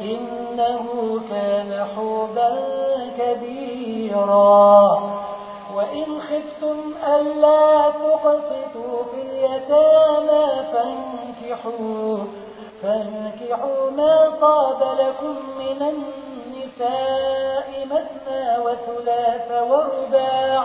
إنه كان حوبا كبيرا. وإن خفتم ألا تقسطوا في اليتامى فانكحوا, فانكحوا ما طاب لكم من النساء مثنى وثلاث ورباع.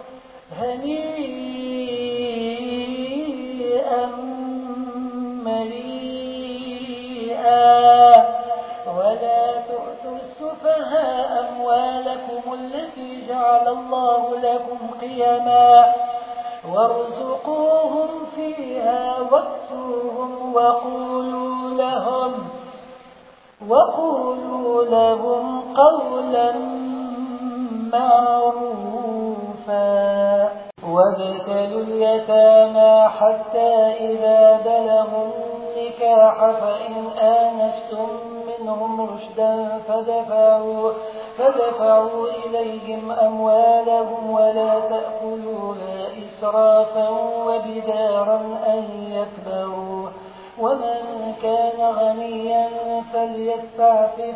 هنيئا مريئا ولا تؤتوا السفهاء أموالكم التي جعل الله لكم قيما. وارزقوهم فيها واكسوهم وقولوا لهم وقولوا لهم قولا معروفا. وابتلوا اليتامى حتى إذا بلغوا النكاح فإن آنستم منهم رشدا فدفعوا, فدفعوا إليهم أموالهم ولا تأكلوها إسرافا وبدارا أن يكبروا. ومن كان غنيا فليستعفف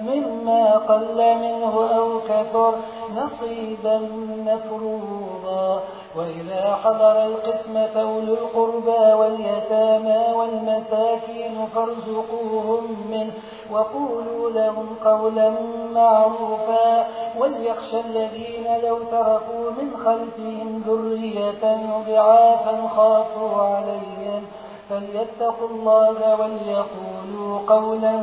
مما قل منه أو كثر نصيبا مفروضا. وإذا حضر القسمة أولو القربى واليتامى والمساكين فارزقوهم منه وقولوا لهم قولا معروفا. وليخشى الذين لو تركوا من خلفهم ذرية ضعافا خافوا عليهم. فليتقوا الله وليقولوا قولا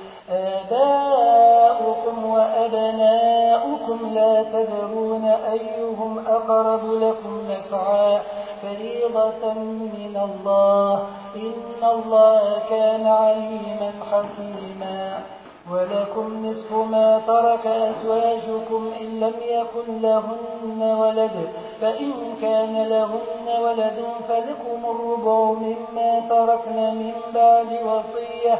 آباؤكم وأبناؤكم لا تدرون أيهم أقرب لكم نفعا. فريضة من الله. إن الله كان عليما حكيما. ولكم نصف ما ترك أزواجكم إن لم يكن لهن ولد. فإن كان لهن ولد فلكم الربع مما تركن من بعد وصية.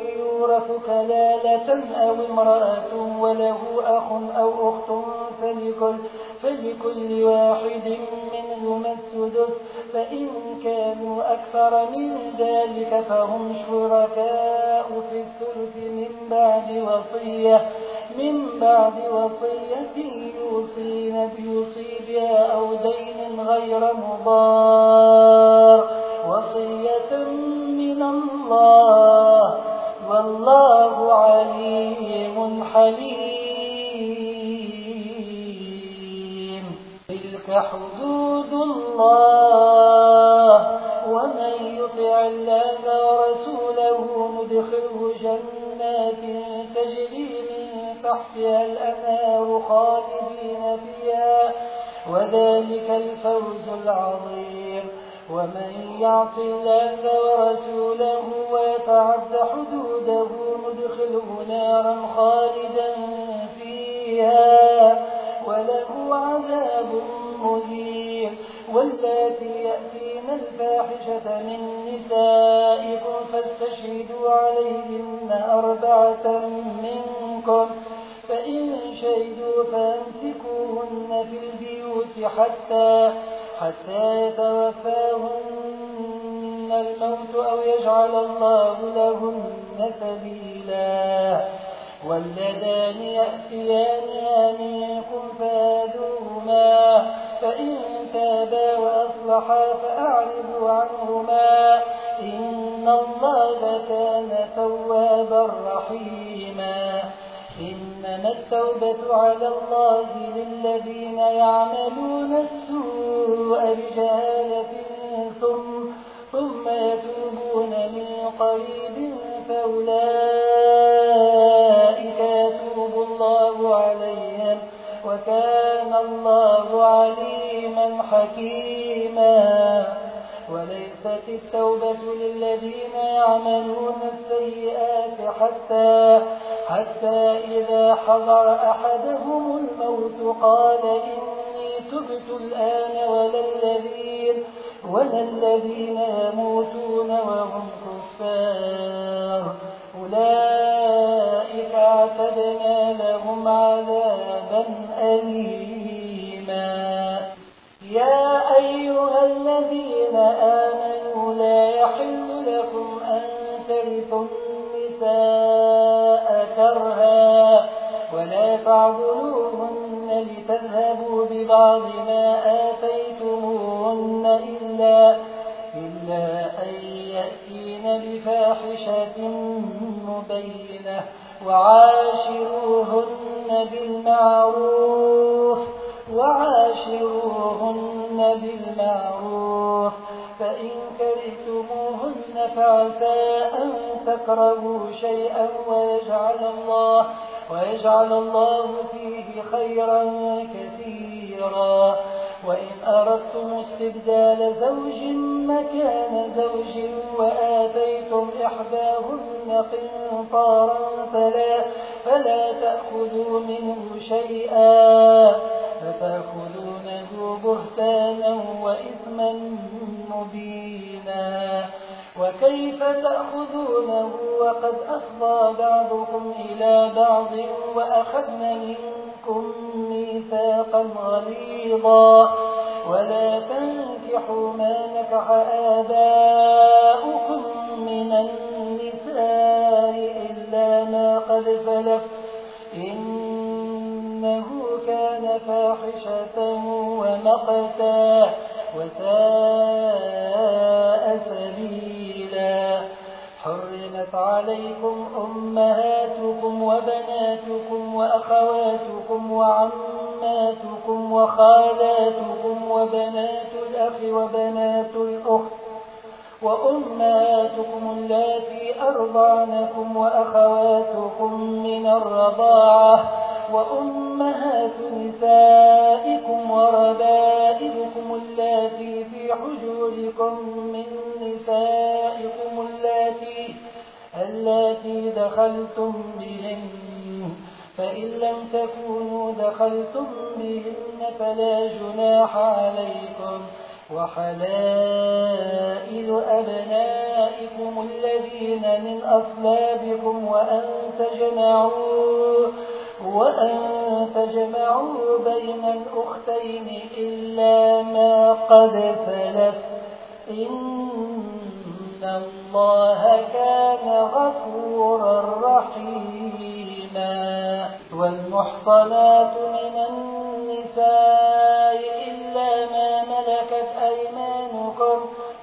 يورث كلالة أو امرأة وله أخ أو أخت فلكل, فلكل واحد منهما السدس. فإن كانوا أكثر من ذلك فهم شركاء في الثلث من بعد وصية من بعد وصية يوصين بيوصي بها أو دين غير مضار. وصية من الله والله عليم حليم. تلك حدود الله. ومن يطع الله ورسوله ندخله جنات تجري من تحتها الأنار خالدين فيها. وذلك الفوز العظيم. ومن يعص الله ورسوله ويتعد حدوده ندخله نارا خالدا فيها وله عذاب مهين. واللاتي يأتين الفاحشة من نسائكم فاستشهدوا عليهن أربعة منكم. فإن شهدوا فامسكوهن في البيوت حتى حتى يتوفاهن الموت أو يجعل الله لهن سبيلا. واللذان يأتيانها منكم فاذوهما فإن تابا وأصلحا فأعرضوا عنهما. إن الله كان توابا رحيما. إنما التوبة على الله للذين يعملون السوء بجهالة ثم, ثم يتوبون من قريب فأولئك يتوب الله عليهم وكان الله عليما حكيما. وليست التوبة للذين يعملون السيئات حتى حتى إذا حضر أحدهم الموت قال إني تبت الآن ولا الذين, ولا الذين يموتون وهم كفار. أولئك أعتدنا لهم عذابا أليما. يا أيها يحل لكم أن ترثوا النساء كرها ولا تعذلوهن لتذهبوا ببعض ما آتيتموهن إلا, إلا أن يأتين بفاحشة مبينة وعاشروهن بالمعروف وعاشروهن بالمعروف فإن كرهتموهن فعسى أن تكرهوا شيئا ويجعل الله, ويجعل الله فيه خيرا كثيرا. وإن أردتم استبدال زوج مكان زوج وآتيتم إحداهن قنطارا فلا, فلا تأخذوا منه شيئا فتأخذونه بهتانا وإثما مبينا وكيف تأخذونه وقد أفضى بعضكم إلى بعض وأخذن منكم ميثاقا غليظا ولا تنكحوا ما نكح آباؤكم من النساء إلا ما قد سلف إنه كان فاحشة ومقتا وساء سبيلا. حرمت عليكم أمهاتكم وبناتكم وأخواتكم وعماتكم وخالاتكم وبنات الأخ وبنات الأخت وأماتكم التي أرضعنكم وأخواتكم من الرضاعة وأمهات نسائكم وربائبكم التي في حجوركم من نسائكم التي التي دخلتم بهن فإن لم تكونوا دخلتم بهن فلا جناح عليكم. وحلائل أبنائكم الذين من أصلابكم وأن تجمعوا وأن تجمعوا بين الأختين إلا ما قد سلف. إن الله كان غفورا رحيما. والمحصنات من النساء إلا ما ملكت أيمانكم.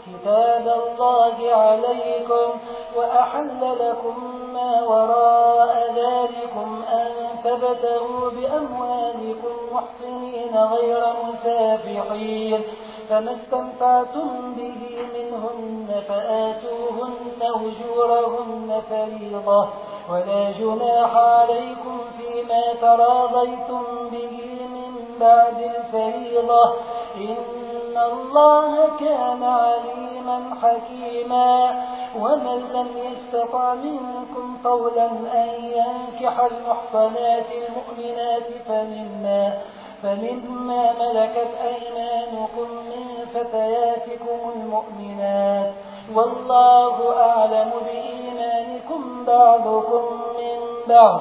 كتاب الله عليكم وأحل لكم وراء ذلكم أن تبتغوا بأموالكم محسنين غير مسافحين. فما استمتعتم به منهن فآتوهن أجورهن فريضة. ولا جناح عليكم فيما تراضيتم به من بعد الفريضة. إن الله كان عليما حكيما ومن لم يستطع منكم طولا أن ينكح المحصنات المؤمنات فمما فمما ملكت أيمانكم من فتياتكم المؤمنات والله أعلم بإيمانكم بعضكم من بعض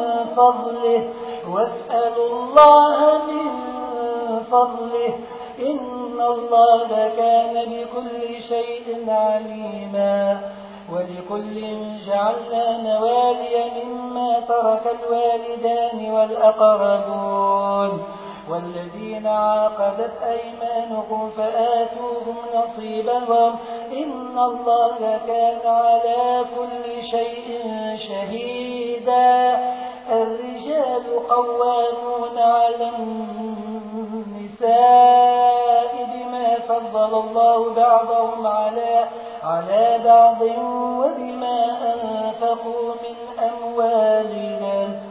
فضله واسألوا الله من فضله. إن الله كان بكل شيء عليما. ولكل جعلنا موالي مما ترك الوالدان والأقربون. والذين عاقدت أيمانكم فآتوهم نصيبهم إن الله كان على كل شيء شهيدا. الرجال قوامون على النساء النساء بما فضل الله بعضهم على على بعض وبما أنفقوا من أموالهم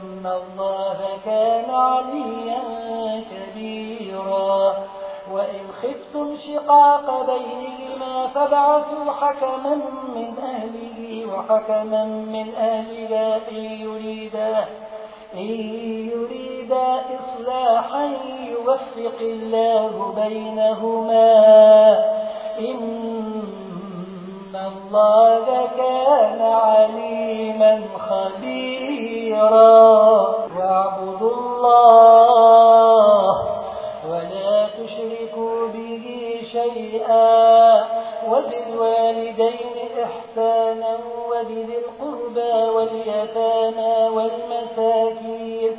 الله كان عليا كبيرا وإن خفتم شقاق بينهما فابعثوا حكما من أهله وحكما من أهلها إن يريدا, إن يريدا إصلاحا يوفق الله بينهما إن الله كان عليما خبيرا واعبدوا الله ولا تشركوا به شيئا وبالوالدين إحسانا وبذي القربى واليتامى والمساكين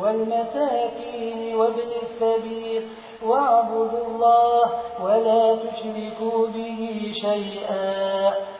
والمساكين وابن السبيل واعبدوا الله ولا تشركوا به شيئا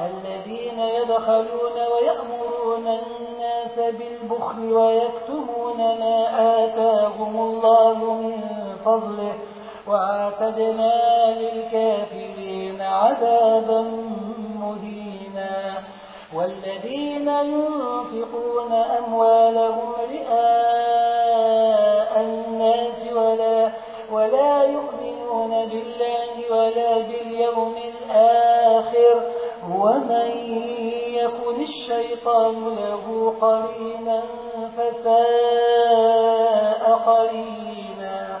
الذين يبخلون ويأمرون الناس بالبخل ويكتمون ما آتاهم الله من فضله وعتدنا للكافرين عذابا مهينا والذين ينفقون أموالهم رئاء الناس ولا, ولا يؤمنون بالله ولا باليوم الآخر ومن يكن الشيطان له قرينا فساء قرينا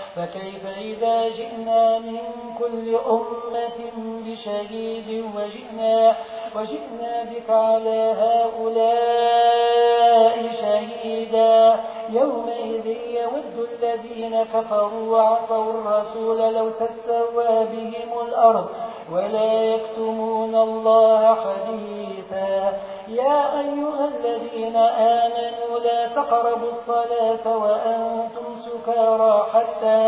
فكيف إذا جئنا من كل أمة بشهيد وجئنا, وجئنا بك على هؤلاء شهيدا؟ يومئذ يود الذين كفروا وعصوا الرسول لو تسوى بهم الأرض ولا يكتمون الله حديثا. يا أيها الذين آمنوا لا تقربوا الصلاة وأنتم سكارى حتى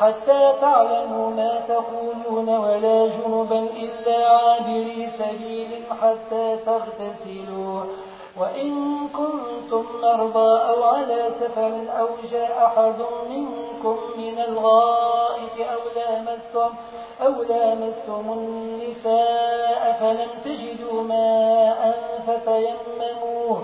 حتى تعلموا ما تقولون ولا جنبا إلا عابري سبيل حتى تغتسلوا. وإن كنتم مرضى أو على سفر أو جاء أحد منكم من الغائط أو لامستم, أو لامستم النساء فلم تجدوا ماء فتيمموا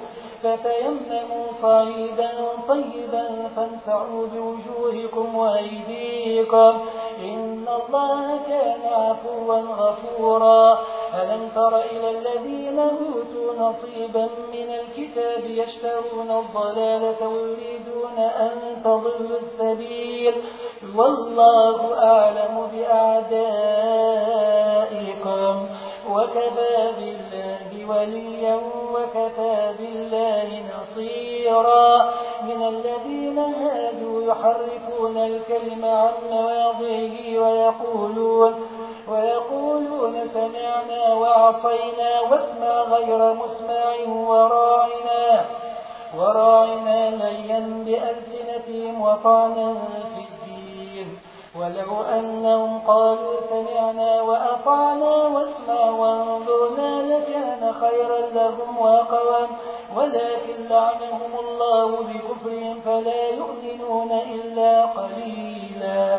فتيمموا صعيدا طيبا فانسعوا بوجوهكم وأيديكم. إن الله كان عفوا غفورا. ألم تر إلى الذين أوتوا نصيبا من الكتاب يشترون الضلالة ويريدون أن تضلوا السبيل؟ والله أعلم بأعدائكم. وكفى بالله وليا وكفى بالله نصيرا. من الذين هادوا يحرفون الكلم عن مواضعه ويقولون ويقولون سمعنا وعصينا واسمع غير مسمع وراعنا. وراعنا ليا بألسنتهم وطعنا في ولو أنهم قالوا سمعنا وأطعنا واسمع وانظرنا لكان خيرا لهم وقوام ولكن لعنهم الله بكفرهم فلا يؤمنون إلا قليلا.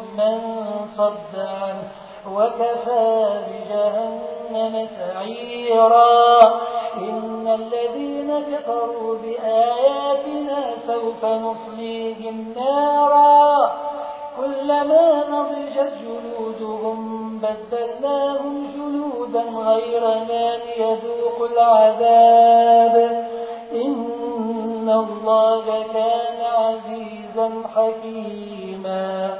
من صد عنه وكفى بجهنم سعيرا. إن الذين كفروا بآياتنا سوف نصليهم نارا. كلما نضجت جلودهم بدلناهم جلودا غيرها ليذوقوا العذاب. إن الله كان عزيزا حكيما.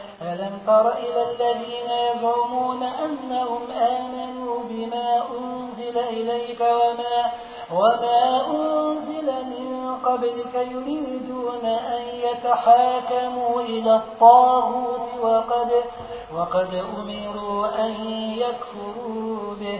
ألم تر إلى الذين يزعمون أنهم آمنوا بما أنزل إليك وما, وما أنزل من قبلك يريدون أن يتحاكموا إلى الطاغوت وقد, وقد أمروا أن يكفروا به.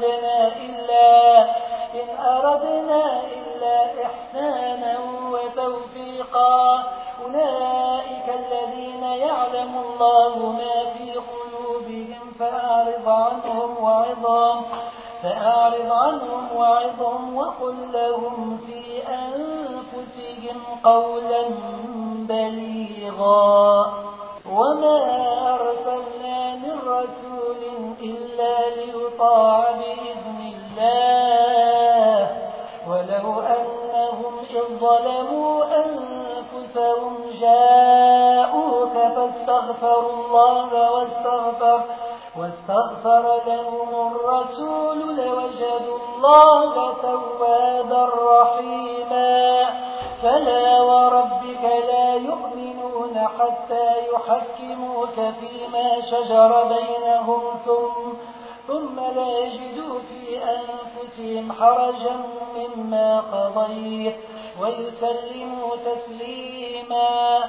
أردنا إلا إن أردنا إلا إحسانا وتوفيقا. أولئك الذين يعلمون الله ما في قلوبهم فأعرض عنهم وعظهم فأعرض عنهم وعظهم وقل لهم في أنفسهم قولا بليغا. وما أرسلنا رسول إلا ليطاع بإذن الله. ولو أنهم إذ ظلموا أنفسهم جاءوك فاستغفروا الله واستغفر واستغفر لهم الرسول لوجدوا الله توابا رحيما. فلا وربك لا يؤمنون حتى يحكموك فيما شجر بينهم ثم ثم لا يجدوا في أنفسهم حرجا مما قضيت ويسلموا تسليما.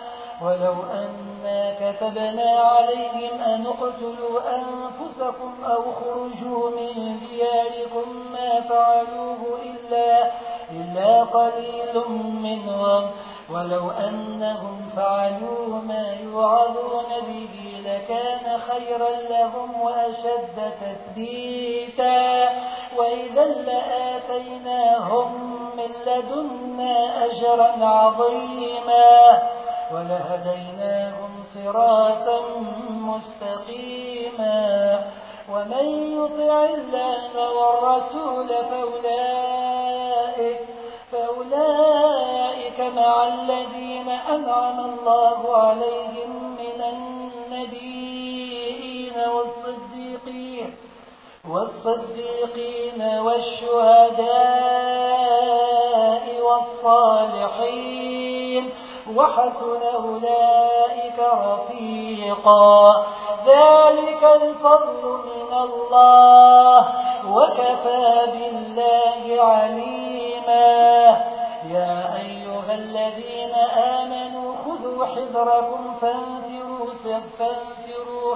ولو أنا كتبنا عليهم أن اقتلوا أنفسكم أو خرجوا من دياركم ما فعلوه إلا, إلا قليل منهم ولو أنهم فعلوا ما يوعظون به لكان خيرا لهم وأشد تثبيتا. وإذا لآتيناهم من لدنا أجرا عظيما ولهديناهم صراطا مستقيما. ومن يطع الله والرسول فأولئك, فأولئك مع الذين أنعم الله عليهم من النبيين والصديقين والصديقين والشهداء والصالحين وحسن أولئك رفيقا. ذلك الفضل من الله وكفى بالله عليما. يا أيها الذين آمنوا خذوا حذركم فانفروا فانفروا.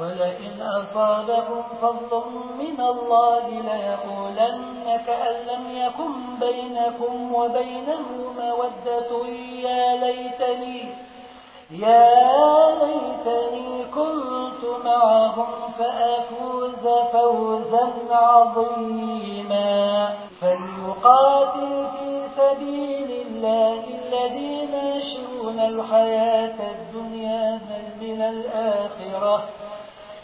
ولئن أصابهم فضل من الله ليقولن كأن لم يكن بينكم وبينه مودة. يا ليتني يا ليتني كنت معهم فأفوز فوزا عظيما. فليقاتل في سبيل الله الذين يشرون الحياة الدنيا بل من الآخرة.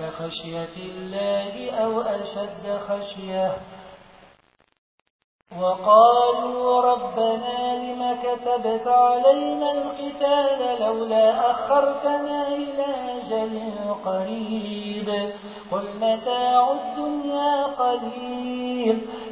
كخشية الله أو أشد خشية. وقالوا ربنا لم كتبت علينا القتال لولا أخرتنا إلى أجل قريب. قل متاع الدنيا قليل.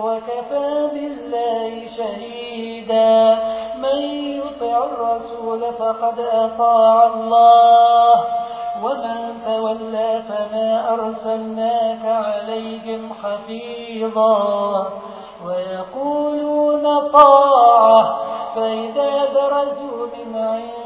وكفى بالله شهيدا. من يطع الرسول فقد أطاع الله. ومن تولى فما أرسلناك عليهم حفيظا. ويقولون طاعة فإذا درجوا من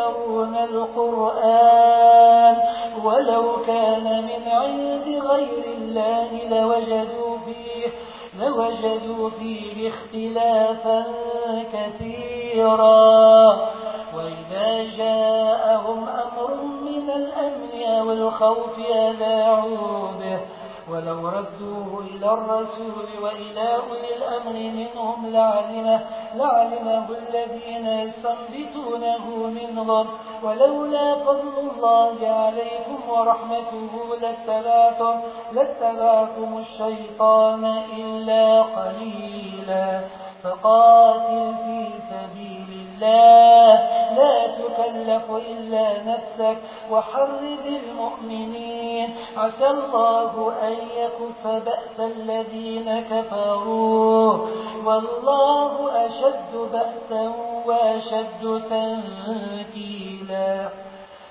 يتدبرون القرآن ولو كان من عند غير الله لوجدوا فيه لوجدوا فيه اختلافا كثيرا. وإذا جاءهم أمر من الأمن أو الخوف أذاعوا به. ولو ردوه إلى الرسول وإلى أولي الأمر منهم لعلمه, لعلمه الذين يستنبتونه منهم ولولا فضل الله عليكم ورحمته لاتبعتم, لاتبعتم الشيطان إلا قليلا. فقاتل في سبيل الله. لا تكلف إلا نفسك وحرد المؤمنين. عسى الله أن يكف بأس الذين كفروا. والله أشد بأسا وأشد تنكيلا.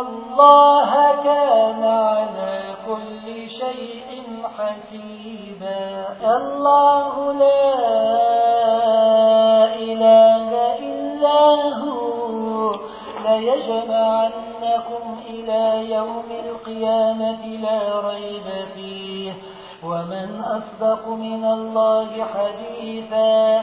الله كان على كل شيء حسيبا. الله لا إله إلا هو. ليجمعنكم إلى يوم القيامة لا ريب فيه. ومن أصدق من الله حديثا.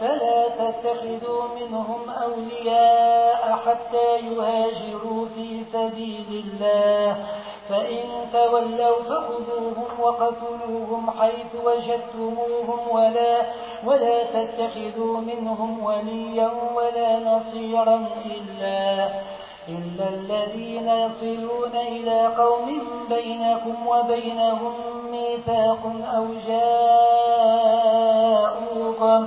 فلا تتخذوا منهم أولياء حتى يهاجروا في سبيل الله. فإن تولوا فخذوهم وقتلوهم حيث وجدتموهم ولا, ولا تتخذوا منهم وليا ولا نصيرا إلا إلا الذين يصلون إلى قوم بينكم وبينهم ميثاق أو جاءوكم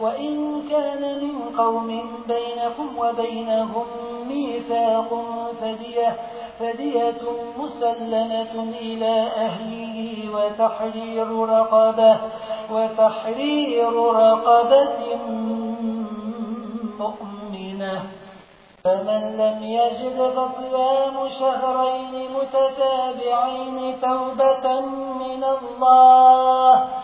وإن كان من قوم بينكم وبينهم ميثاق فدية, فدية مسلمة إلى أهله وتحرير رقبة, وتحرير رقبة مؤمنة. فمن لم يجد فصيام شهرين متتابعين توبة من الله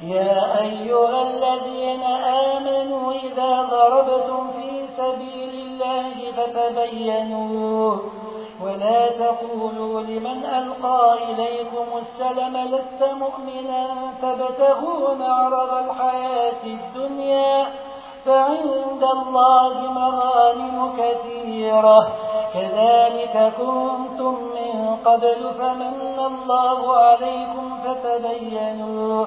يا أيها الذين آمنوا إذا ضربتم في سبيل الله فتبينوا ولا تقولوا لمن ألقى إليكم السلم لست مؤمنا تبتغون عرض الحياة الدنيا فعند الله مغانم كثيرة. كذلك كنتم من قبل فمن الله عليكم فتبينوا.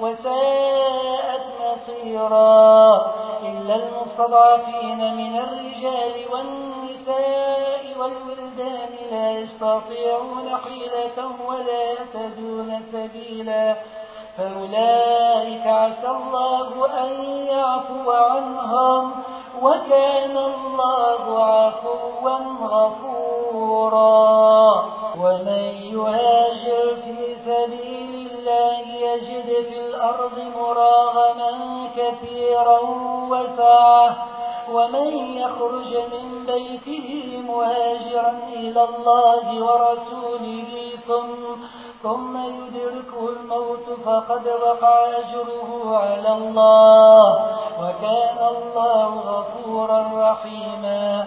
وساءت مصيرا إلا المستضعفين من الرجال والنساء والولدان لا يستطيعون حيلة ولا يهتدون سبيلا فأولئك عسى الله أن يعفو عنهم وكان الله عفوا غفورا ومن يهاجر في سبيل يجد في الأرض مراغما كثيرا وسعه ومن يخرج من بيته مهاجرا إلى الله ورسوله ثم ثم يدركه الموت فقد وقع أجره على الله وكان الله غفورا رحيما.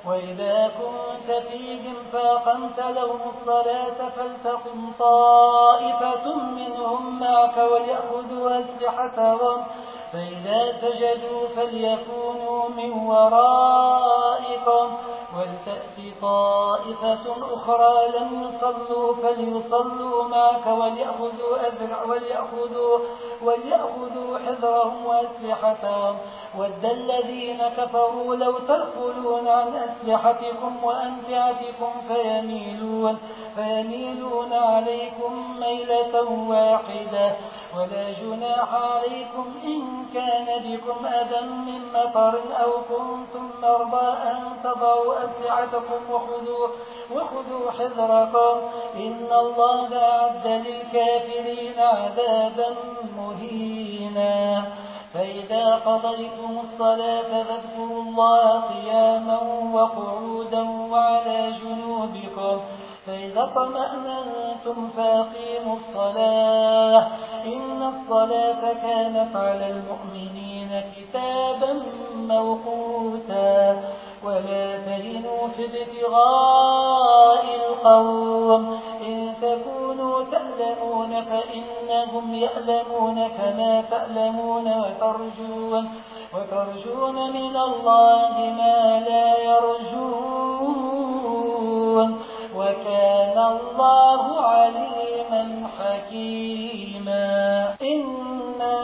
وإذا كنت فيهم فاقمت لهم الصلاة فلتقم طائفة منهم معك وليأخذوا أسلحتهم فإذا سجدوا فليكونوا من ورائكم ولتأتي طائفة أخرى لم يصلوا فليصلوا معك وليأخذوا أذرع وليأخذوا, وليأخذوا حذرهم وأسلحتهم. ود الذين كفروا لو تغفلون عن أسلحتكم وأمتعتكم فيميلون, فيميلون عليكم ميلة واحدة. ولا جناح عليكم إن كان بكم أذى من مطر أو كنتم مرضى أن تضعوا أسلحتكم وخذوا, وخذوا حذركم. إن الله أعد للكافرين عذابا مهينا. فإذا قضيتم الصلاة فاذكروا الله قياما وقعودا وعلى جنوبكم. فإذا طمأنتم فاقيموا الصلاة إن الصلاة كانت على المؤمنين كتابا موقوتا ولا تهنوا في ابتغاء القوم إن تكونوا تألمون فإنهم يألمون كما تألمون وترجون, وترجون من الله ما لا يرجون وكان الله عليما حكيما. إنا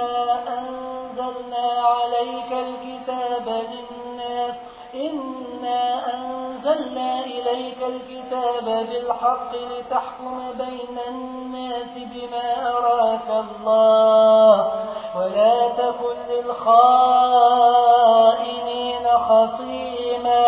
أنزلنا عليك الكتاب للناس. إنا أنزلنا إليك الكتاب بالحق لتحكم بين الناس بما أراك الله. ولا تكن للخائنين خصيما.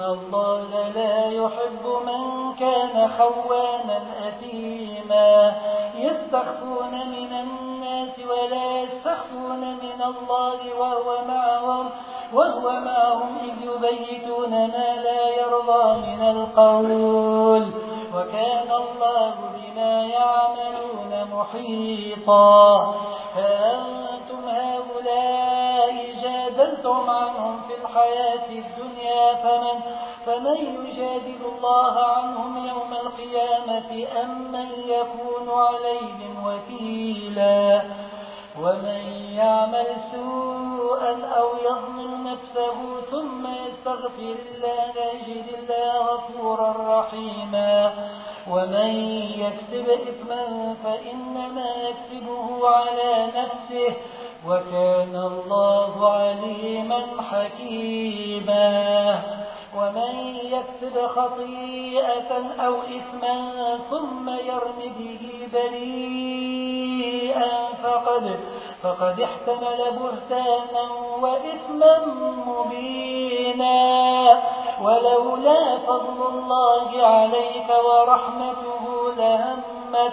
إن الله لا يحب من كان خوانا أثيما يستخفون من الناس ولا يستخفون من الله وهو معهم وهو معهم إذ يبيتون ما لا يرضى من القول وكان الله بما يعملون محيطا فأنتم هؤلاء جادلتم عنهم في الحياة الدنيا فمن, فمن يجادل الله عنهم يوم القيامة أم من يكون عليهم وكيلا ومن يعمل سوءا أو يظلم نفسه ثم يستغفر الله يجد الله غفورا رحيما ومن يكسب إثما فإنما يكسبه على نفسه وكان الله عليما حكيما. ومن يكسب خطيئة أو إثما ثم يرم به بريئا فقد, فقد احتمل بهتانا وإثما مبينا. ولولا فضل الله عليك ورحمته لهمت,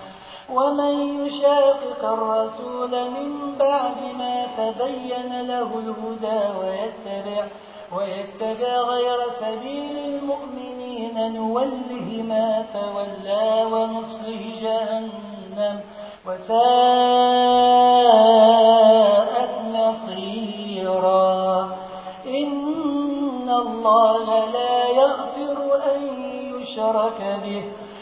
ومن يشاقق الرسول من بعد ما تبين له الهدى ويتبع, ويتبع غير سبيل المؤمنين نوله ما تولى ونصله جهنم وساءت مصيرا. إن الله لا يغفر أن يشرك به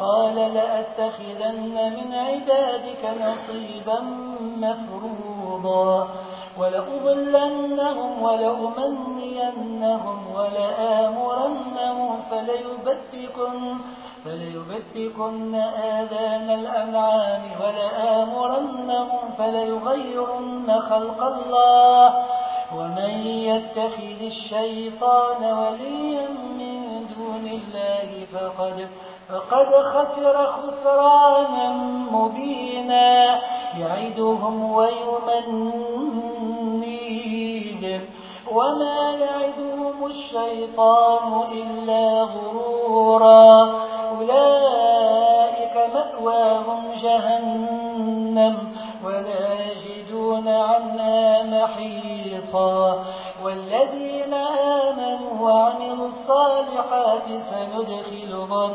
وقال لأتخذن من عبادك نصيبا مفروضا ولأضلنهم ولأمنينهم ولآمرنهم فليبتكن, فليبتكن آذان الأنعام ولآمرنهم فليغيرن خلق الله ومن يتخذ الشيطان وليا من دون الله فقد فقد خسر خسرانا مبينا يعدهم ويمنيهم. وما يعدهم الشيطان إلا غرورا. أولئك مأواهم جهنم ولا يجدون عنها محيصا والذين آمنوا وعملوا الصالحات سندخلهم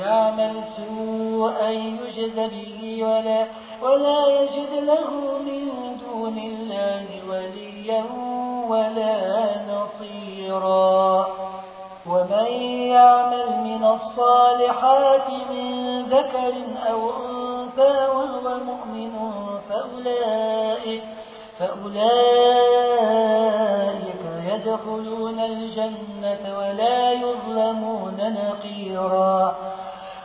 يعمل سوءا يجد به ولا, ولا يجد له من دون الله وليا ولا نصيرا. ومن يعمل من الصالحات من ذكر أو أنثى وهو مؤمن فأولئك, فأولئك يدخلون الجنة ولا يظلمون نقيرا.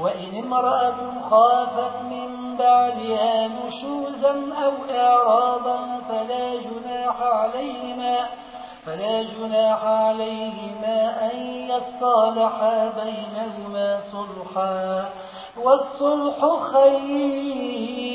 وإن امرأة خافت من بعلها نشوزا أو إعراضا فلا جناح عليهما فلا جناح عليهما أن يصالحا بينهما صلحا والصلح خير.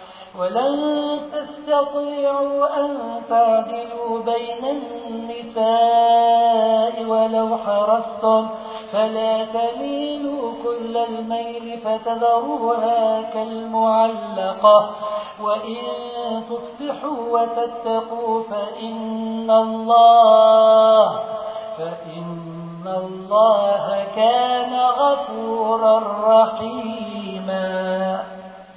ولن تستطيعوا أن تعدلوا بين النساء ولو حرصتم فلا تميلوا كل الميل فتذروها كالمعلقة. وإن تصلحوا وتتقوا فإن الله فإن الله كان غفورا رحيما.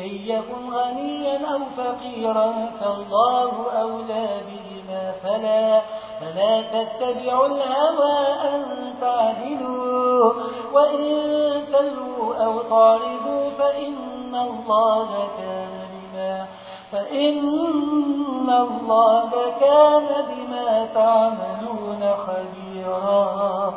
إن يكن غنيا أو فقيرا فالله أولى بهما فلا فلا تتبعوا الهوى أن تعدلوا وإن تلوا أو تعرضوا فإن الله كان بما فإن الله كان بما تعملون خبيرا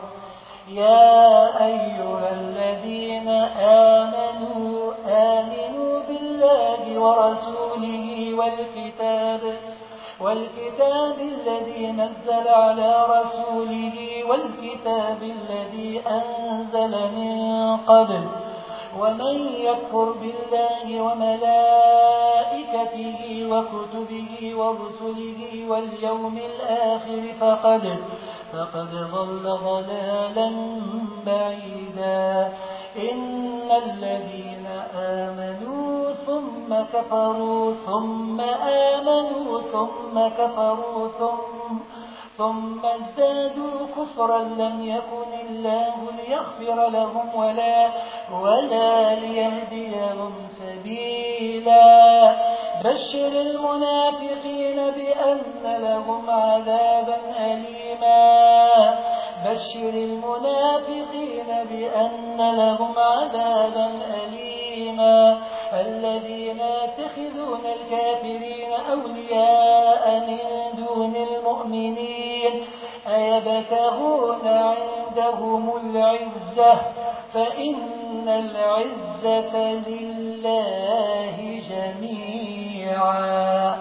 يا أيها الذين آمنوا آمنوا بالله ورسوله والكتاب والكتاب الذي نزل على رسوله والكتاب الذي أنزل من قبل ومن يكفر بالله وملائكته وكتبه ورسله واليوم الآخر فقد فقد ضل ضلالا بعيدا إن الذين آمنوا ثم كفروا ثم آمنوا ثم كفروا ثم ثم ازدادوا كفرا لم يكن الله ليغفر لهم ولا ولا ليهديهم سبيلا. بشر المنافقين بأن لهم عذابا أليما. بشر المنافقين بأن لهم عذابا أليما. الذين يتخذون الكافرين أولياء من دون المؤمنين. أيبتغون عندهم العزة فإن العزة لله جميعا.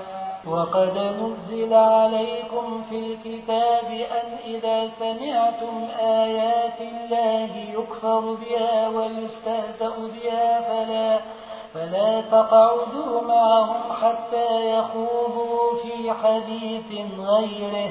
وقد نزل عليكم في الكتاب أن إذا سمعتم آيات الله يكفر بها ويستهزأ بها فلا فلا تقعدوا معهم حتى يخوضوا في حديث غيره.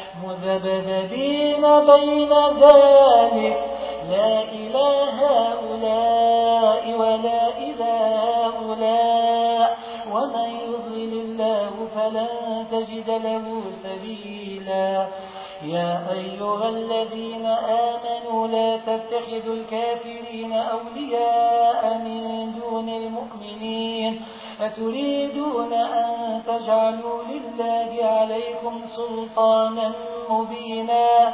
مذبذبين بين ذلك. لا إله هؤلاء ولا إله هؤلاء. ومن يضلل الله فلن تجد له سبيلا. يا أيها الذين آمنوا لا تتخذوا الكافرين أولياء من دون المؤمنين. أتريدون أن تجعلوا لله عليكم سلطانا مبينا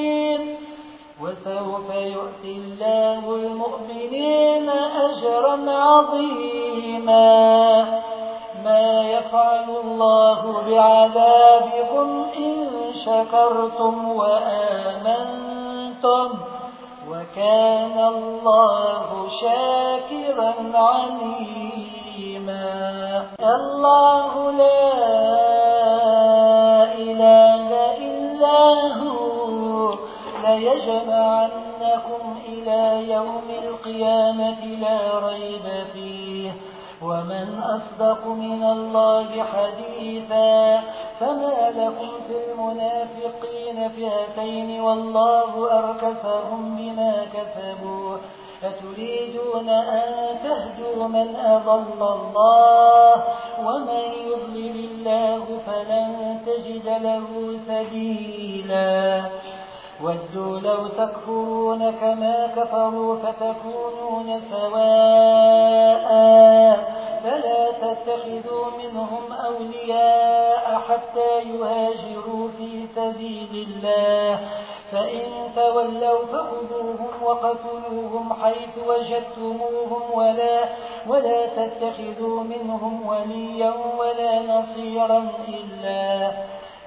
وسوف يؤتي الله المؤمنين أجرا عظيما. ما يفعل الله بعذابكم إن شكرتم وآمنتم وكان الله شاكرا عليما. الله لا إله إلا هو. ليجمعنكم إلى يوم القيامة لا ريب فيه. ومن أصدق من الله حديثا فما لكم في المنافقين فئتين والله أركسهم بما كسبوا. أتريدون أن تهدوا من أضل الله؟ ومن يضلل الله فلن تجد له سبيلا. ودوا لو تكفرون كما كفروا فتكونون سواء. فلا تتخذوا منهم أولياء حتى يهاجروا في سبيل الله. فإن تولوا فخذوهم وقتلوهم حيث وجدتموهم. ولا, ولا تتخذوا منهم وليا ولا نصيرا إلا.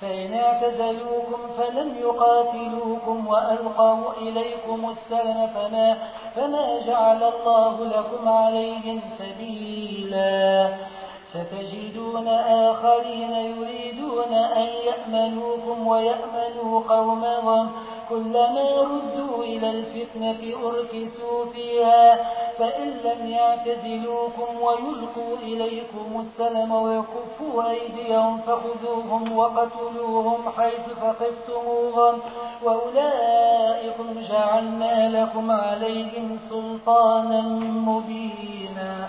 فإن اعتزلوكم فلم يقاتلوكم وألقوا إليكم السلم فما, فما جعل الله لكم عليهم سبيلا. ستجدون آخرين يريدون أن يأمنوكم ويأمنوا قومهم. كلما ردوا إلى الفتنة أركسوا فيها. فإن لم يعتزلوكم ويلقوا إليكم السلم ويكفوا أيديهم فخذوهم وقتلوهم حيث فقفتموهم. وأولئكم جعلنا لكم عليهم سلطانا مبينا.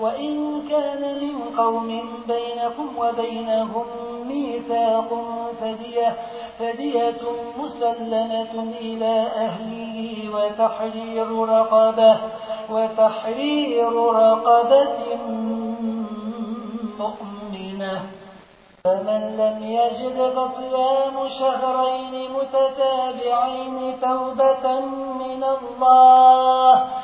وإن كان من قوم بينكم وبينهم ميثاق فدية, فدية مسلمة إلى أهله وتحرير رقبة, وتحرير رقبة مؤمنة. فمن لم يجد فصيام شهرين متتابعين توبة من الله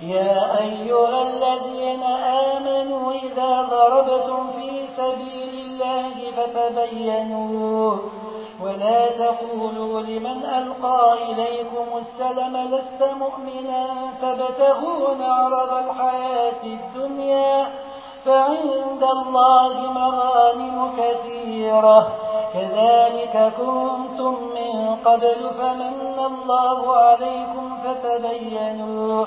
يا أيها الذين آمنوا إذا ضربتم في سبيل الله فتبينوا ولا تقولوا لمن ألقى إليكم السلم لست مؤمنا تبتغون عرض الحياة الدنيا فعند الله مغانم كثيرة. كذلك كنتم من قبل فمن الله عليكم فتبينوا.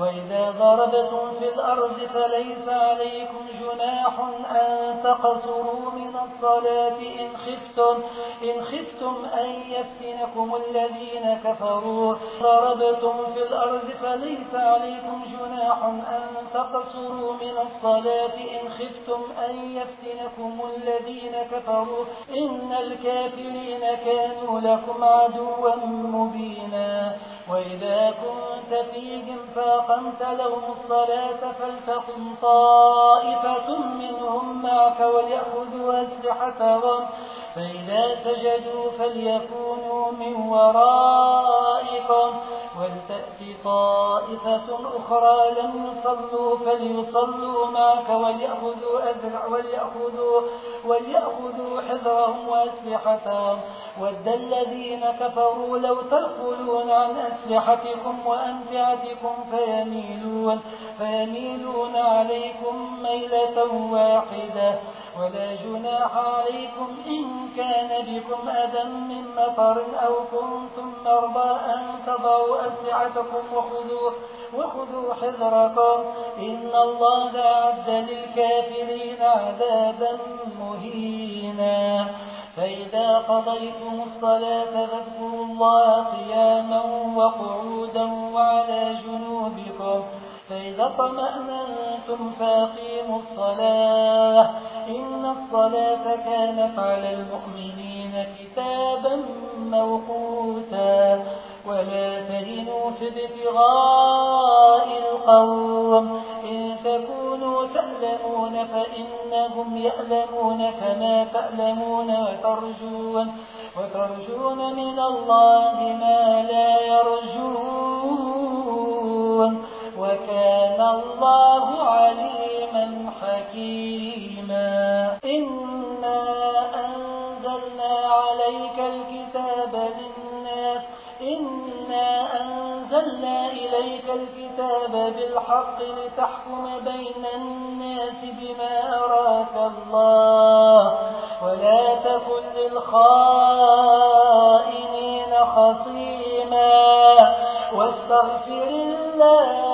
وإذا ضربتم في الأرض فليس عليكم جناح أن تقصروا من الصلاة إن خفتم, إن خفتم أن يفتنكم الذين كفروا. ضربتم في الأرض فليس عليكم جناح أن تقصروا من الصلاة إن خفتم أن يفتنكم الذين كفروا. إن الكافرين كانوا لكم عدوا مبينا. وإذا كنت فيهم فاقمت لهم الصلاة فلتقم طائفة منهم معك وليأخذوا أسلحتهم. فإذا سجدوا فليكونوا من ورائكم ولتأت طائفة أخرى لم يصلوا فليصلوا معك وليأخذوا, أزرع وليأخذوا, وليأخذوا حذرهم وأسلحتهم. ود الذين كفروا لو تغفلون عن أسلحتكم وأمتعتكم فيميلون, فيميلون عليكم ميلة واحدة. ولا جناح عليكم إن كان بكم أذى من مطر أو كنتم مرضى أن تضعوا أسلحتكم وخذوا, وخذوا حذركم. إن الله أعد للكافرين عذابا مهينا. فإذا قضيتم الصلاة فاذكروا الله قياما وقعودا وعلى جنوبكم. فإذا طمأنتم فأقيموا الصلاة. إن الصلاة كانت على المؤمنين كتابا موقوتا. ولا تهنوا في ابتغاء القوم. إن تكونوا تألمون فإنهم يألمون كما تألمون وترجون, وترجون من الله ما لا يرجون. وكان الله عليما حكيما. إنا أنزلنا عليك الكتاب للناس. إنا أنزلنا إليك الكتاب بالحق لتحكم بين الناس بما أراك الله. ولا تكن للخائنين خصيما. واستغفر الله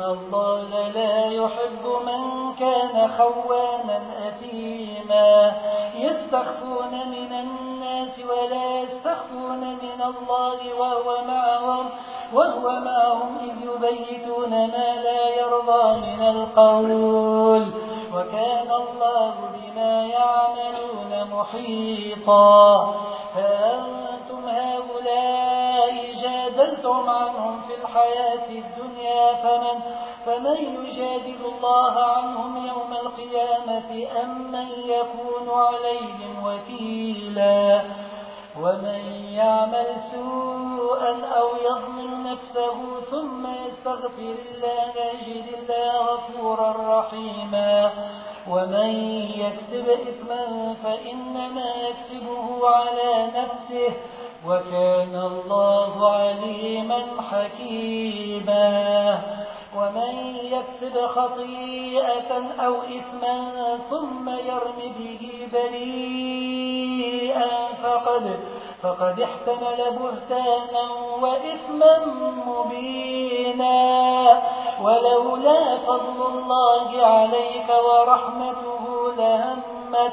إن الله لا يحب من كان خوانا أثيما يستخفون من الناس ولا يستخفون من الله وهو معهم وهو معهم إذ يبيتون ما لا يرضى من القول وكان الله بما يعملون محيطا فأنتم هؤلاء جادلتم عنهم في الحياة الدنيا فمن, فمن يجادل الله عنهم يوم القيامة أم من يكون عليهم وكيلا؟ ومن يعمل سوءا أو يظلم نفسه ثم يستغفر الله يجد الله غفورا رحيما. ومن يكسب إثما فإنما يكسبه على نفسه وكان الله عليما حكيما. ومن يكسب خطيئة أو إثما ثم يرم به بريئا فقد, فقد احتمل بهتانا وإثما مبينا. ولولا فضل الله عليك ورحمته لهمت,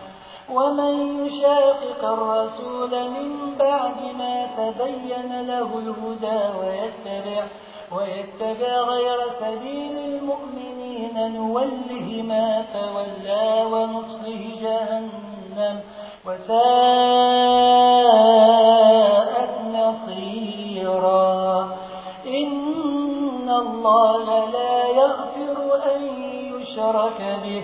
ومن يشاقق الرسول من بعد ما تبين له الهدى ويتبع, ويتبع غير سبيل المؤمنين نوله ما تولى ونصله جهنم وساءت نصيرا إن الله لا يغفر أن يشرك به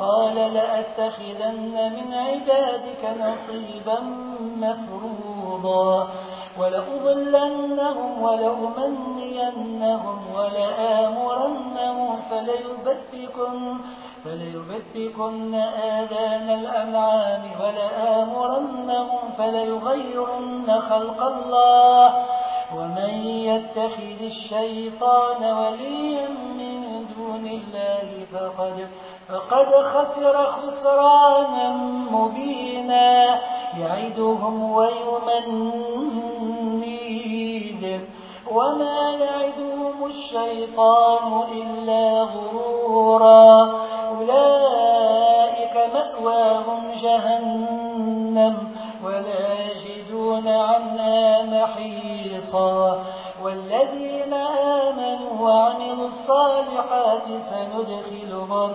وقال لأتخذن من عبادك نصيبا مفروضا ولأضلنهم ولأمنينهم ولآمرنهم فليبتكن, فليبتكن آذان الأنعام ولآمرنهم فليغيرن خلق الله ومن يتخذ الشيطان وليا من دون الله فقد فقد خسر خسرانا مبينا. يعدهم ويمنيهم. وما يعدهم الشيطان إلا غرورا. أولئك مأواهم جهنم. ولا يجدون عنها محيصا. والذين آمنوا وعملوا الصالحات سندخلهم.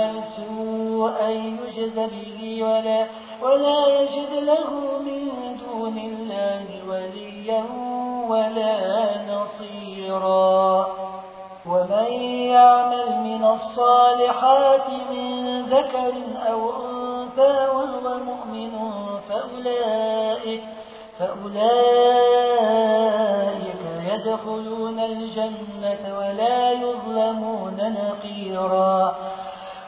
يعمل سوءا يجز به ولا, ولا يجد له من دون الله وليا ولا نصيرا. ومن يعمل من الصالحات من ذكر أو أنثى وهو مؤمن فأولئك, فأولئك يدخلون الجنة ولا يظلمون نقيرا.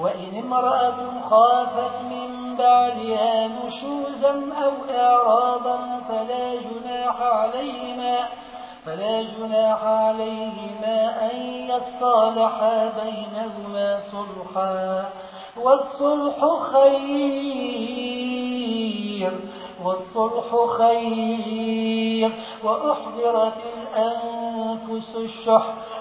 وإن امرأة خافت من بعلها نشوزا أو إعراضا فلا جناح عليهما فلا جناح عليهما أن يصالحا بينهما صلحا. والصلح خير والصلح خير. وأحضرت الأنفس الشح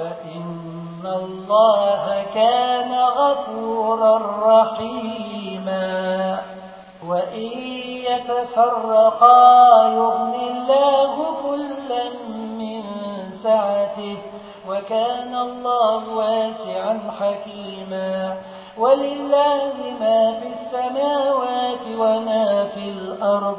فإن الله كان غفورا رحيما وإن يتفرقا يغني الله كلا من سعته وكان الله واسعا حكيما ولله ما في السماوات وما في الأرض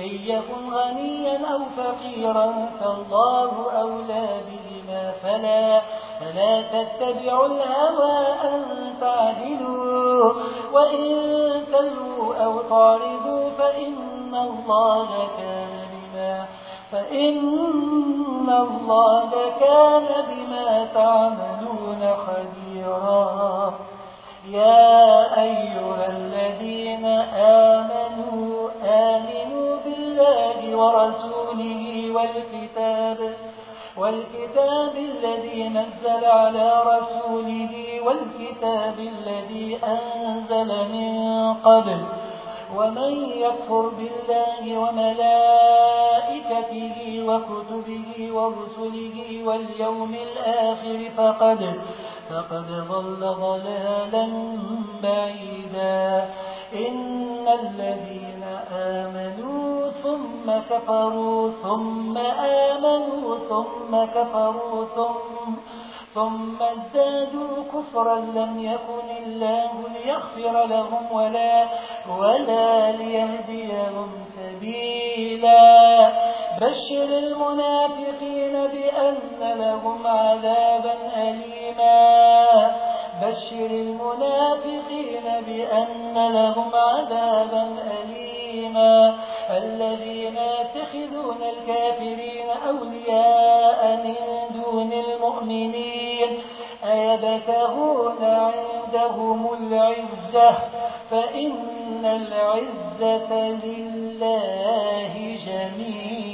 إن يكن غنيا أو فقيرا فالله أولى بهما فلا فلا تتبعوا الهوى أن تعدلوا وإن تلوا أو تعرضوا فإن الله كان بما فإن الله كان بما تعملون خبيرا يا أيها الذين آمنوا آمنوا بالله ورسوله والكتاب والكتاب الذي نزل على رسوله والكتاب الذي أنزل من قبل ومن يكفر بالله وملائكته وكتبه ورسله واليوم الآخر فقد فقد ضل ضلالا بعيدا. إن الذين آمنوا ثم كفروا ثم آمنوا ثم كفروا ثم ثم ازدادوا كفرا لم يكن الله ليغفر لهم ولا ولا ليهديهم سبيلا. بشر المنافقين بأن لهم عذابا أليما. بشر المنافقين بأن لهم عذابا أليما. الذين يتخذون الكافرين أولياء من دون المؤمنين أيبتغون عندهم العزة؟ فإن العزة لله جميعا.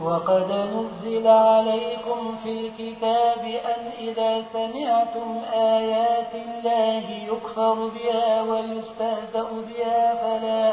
وقد نزل عليكم في الكتاب أن إذا سمعتم آيات الله يكفر بها ويستهزأ بها فلا,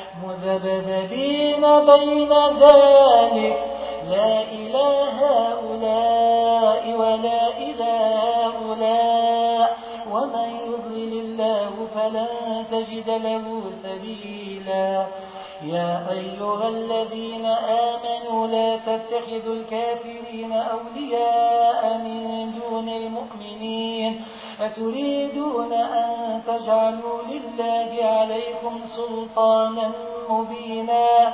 مذبذبين بين ذلك. لا إله هؤلاء ولا إله هؤلاء. ومن يضلل الله فلن تجد له سبيلا. يا أيها الذين آمنوا لا تتخذوا الكافرين أولياء من دون المؤمنين. أتريدون أن تجعلوا لله عليكم سلطانا مبينا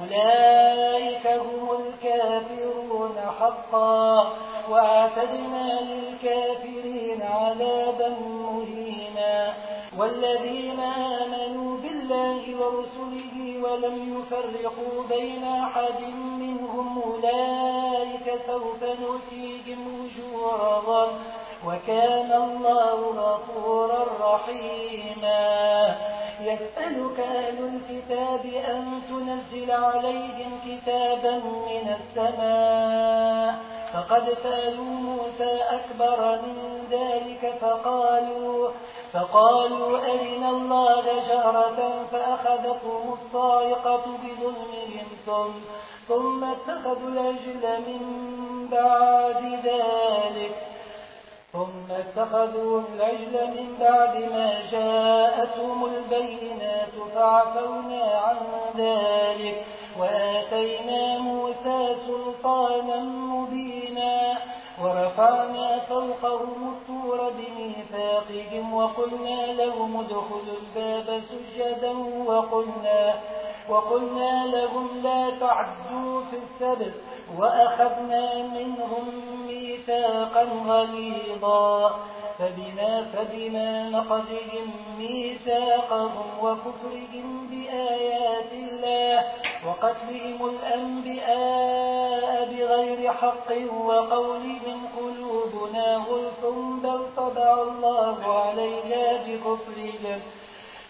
أولئك هم الكافرون حقا وأعتدنا للكافرين عذابا مهينا والذين آمنوا بالله ورسله ولم يفرقوا بين أحد منهم أولئك سوف نؤتيهم أجورهم وكان الله غفورا رحيما. يسألك أهل الكتاب أن تنزل عليهم كتابا من السماء. فقد سألوا موسى أكبر من ذلك فقالوا فقالوا أرنا الله جهرة فأخذتهم الصاعقة بظلمهم ثم, ثم اتخذوا العجل من بعد ذلك. ثم فاتخذوا العجل من بعد ما جاءتهم البينات فعفونا عن ذلك وآتينا موسى سلطانا مبينا ورفعنا فوقهم الطور بميثاقهم وقلنا لهم ادخلوا الباب سجدا وقلنا, وقلنا لهم لا تعدوا في السبت وأخذنا منهم ميثاقا غليظا فبنا, فبما نقضهم ميثاقهم وكفرهم بآيات الله وقتلهم الأنبياء بغير حق وقولهم قلوبنا غلف بل طبع الله عليها بكفرهم.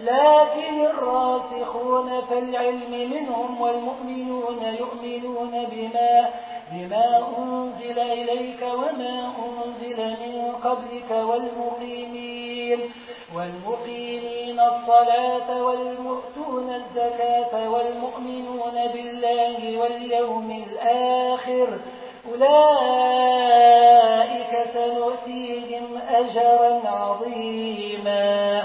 لكن الراسخون في العلم منهم والمؤمنون يؤمنون بما بما أنزل إليك وما أنزل من قبلك والمقيمين والمقيمين الصلاة والمؤتون الزكاة والمؤمنون بالله واليوم الآخر أولئك سنؤتيهم أجرا عظيما.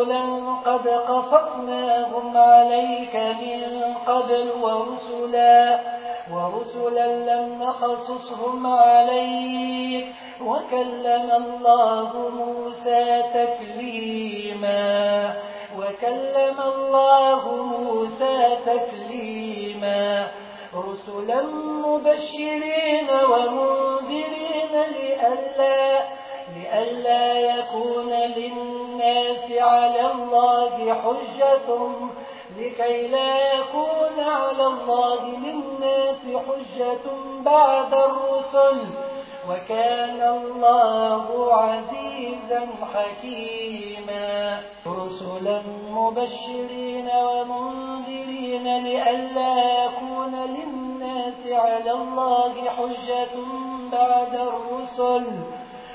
ورسلا قد قصصناهم عليك من قبل ورسلا ورسلا لم نقصصهم عليك. وكلم الله موسى تكليما وكلم الله موسى تكليما. رسلا مبشرين ومنذرين لئلا لئلا يكون للناس على الله حجة لكي لا يكون على الله للناس حجة بعد الرسل. وكان الله عزيزا حكيما. رسلا مبشرين ومنذرين لئلا يكون للناس على الله حجة بعد الرسل.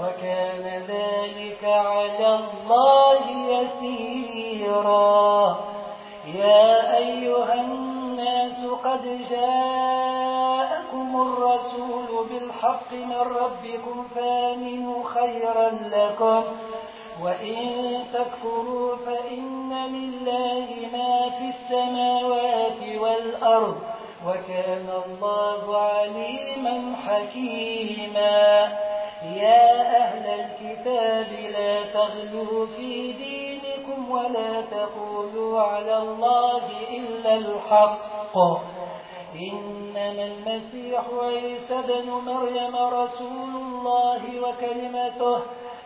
وكان ذلك على الله يسيرا. يا أيها الناس قد جاءكم الرسول بالحق من ربكم فآمنوا خيرا لكم. وإن تكفروا فإن لله ما في السماوات والأرض. وكان الله عليما حكيما. يا أهل الكتاب لا تغلوا في دينكم ولا تقولوا على الله إلا الحق. إنما المسيح عيسى بن مريم رسول الله وكلمته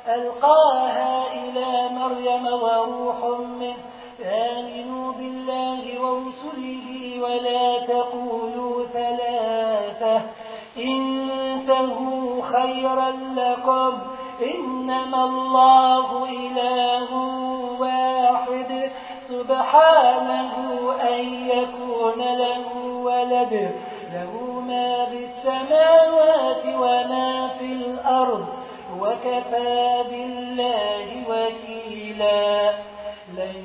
ألقاها إلى مريم وروح منه. آمنوا بالله ورسله ولا تقولوا ثلاثة. انتهوا خيرا لكم. إنما الله إله واحد. سبحانه أن يكون له ولد. له ما بالسماوات وما في الأرض. وكفى بالله وكيلا. لن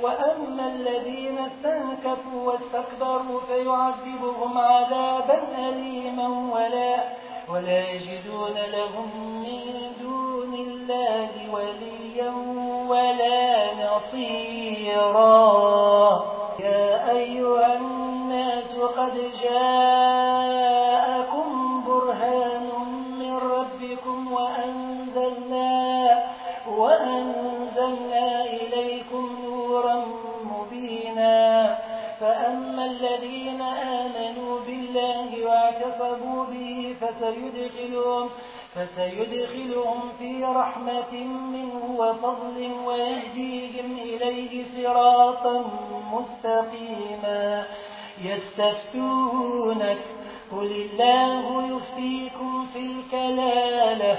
وأما الذين استنكفوا واستكبروا فيعذبهم عذابا أليما ولا, ولا يجدون لهم من دون الله وليا ولا نصيرا. يا أيها الناس قد جاءكم برهان من ربكم وأنزلنا, وأنزلنا إليكم فأما الذين آمنوا بالله واعتصبوا به فسيدخلهم فسيدخلهم في رحمة منه وفضل ويهديهم إليه صراطا مستقيما. يستفتونك قل الله يفتيكم في الكلالة.